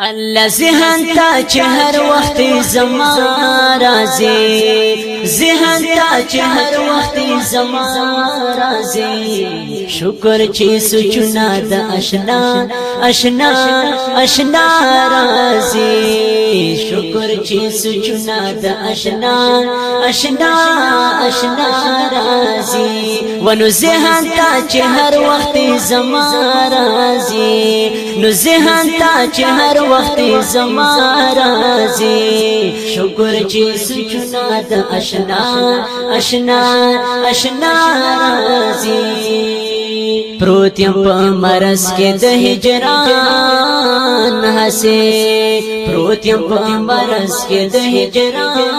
الله ذهن تا چې هر وخت زما راځي ذهن تا چې هر وخت زما راځي شکر چې سوچنا د آشنا آشنا آشنا راځي گرچه سچنا د اشنا اشنا اشنا رازی ونو زهان تا چې هر وخت زما رازی نو زهان تا چې هر وخت زما رازی شکر چې سچنا د اشنا اشنا اشنا رازی प्रोतिं अमरसे په जना کې د هجران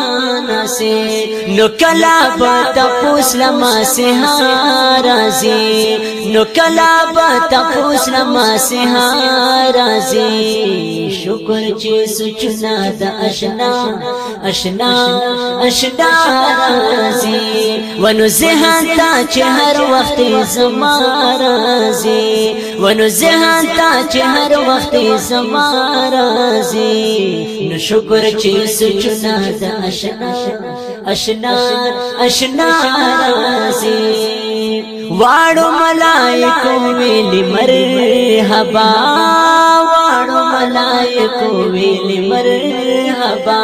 رازی نو کلا با تپوس لما سها رازی نو کلا با تپوس لما سها رازی شکر چی سچنا دا اشنا اشنا اشنا رازی ونو زهان تا چه هر وقت زما رازی ونو زهان تا چه هر وقت زما رازی نو شکر چی سچنا دا اشنا اشنا اشنا سی واڑو ملائکو ویلی مرحبا کو ویل مرحبا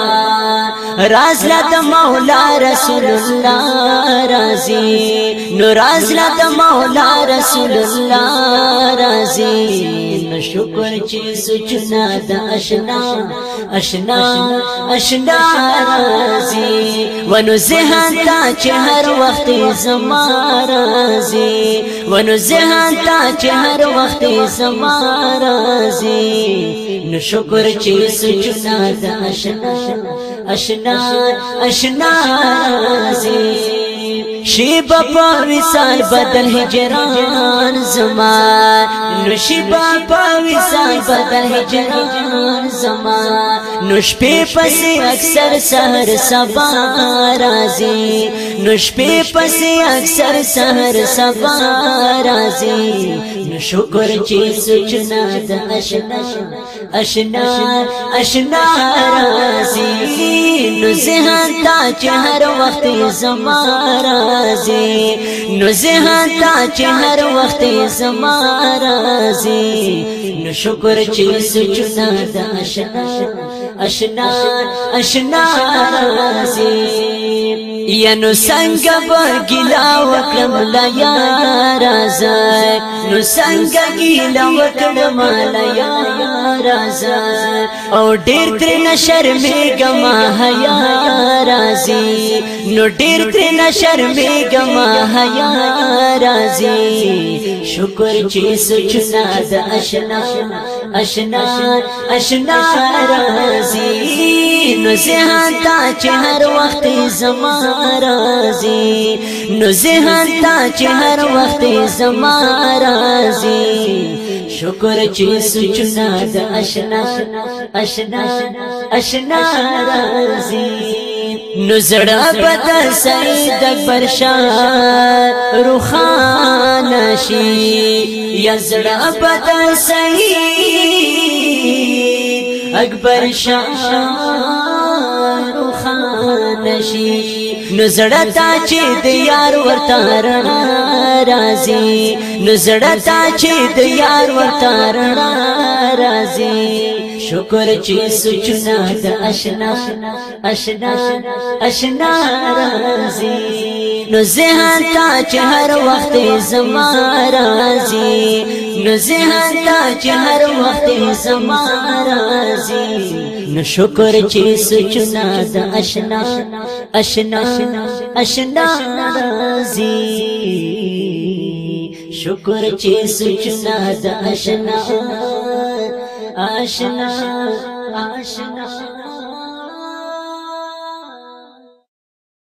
راز لد مولا رسول الله رازي نو راز لد مولا رسول الله رازي نو شکر چې سوچنا د اشنا اشنا اشنا رازي ونو زهان تا چې هر وخت زما رازي ونو زهان تا چې هر وخت زما رازي نو شکر اشنا اشنا चुनार شیبا پاوی سال بدل هجران زمان نو شیبا پاوی سال بدل هجران زمان نو شپې پسې اکثر سحر سبا رازي نو شپې پسې اکثر سحر سبا رازي نو شکر چې سوچنا د اشنا اشنا اشنا رازي نو زه تا چې هر وخت زما رازي راځي نو زه تا چې هر وخت زما راځي نو شکر چې سچنا د اشنا اشنا اشنا راځي یا نو څنګه به ګلا وکړم لا یا رازا نو څنګه ګلا وکړم لا یا رازا او ډېر تر نشر مې ګما حیا رازي نو ډېر تر نشر مې ګما حیا رازي شکر چې سچنا د اشنا اشنا اشنا رازي نو زه تا چې هر وخت زمان ناراضي نو زهان تا چې هر وخت زما راضي شکر چې سچنا د اشنا اشنا اشنا راضي نو زړه پد سید اکبر شاه روحان شي یا زړه پد سید اکبر شاه روحان شي نزړه تا چې د یار ورته رڼا راځي نزړه تا چې د یار ورته رڼا راځي شکر چې سوچنا د آشنا آشنا آشنا راځي نو زهان تا چې هر وخت زما راځي نو زهان تا چې هر وخت زما راځي نو شکر چې سوچنا د آشنا آشنا آشنا راځي شکر چې سوچنا د آشنا aşina aşina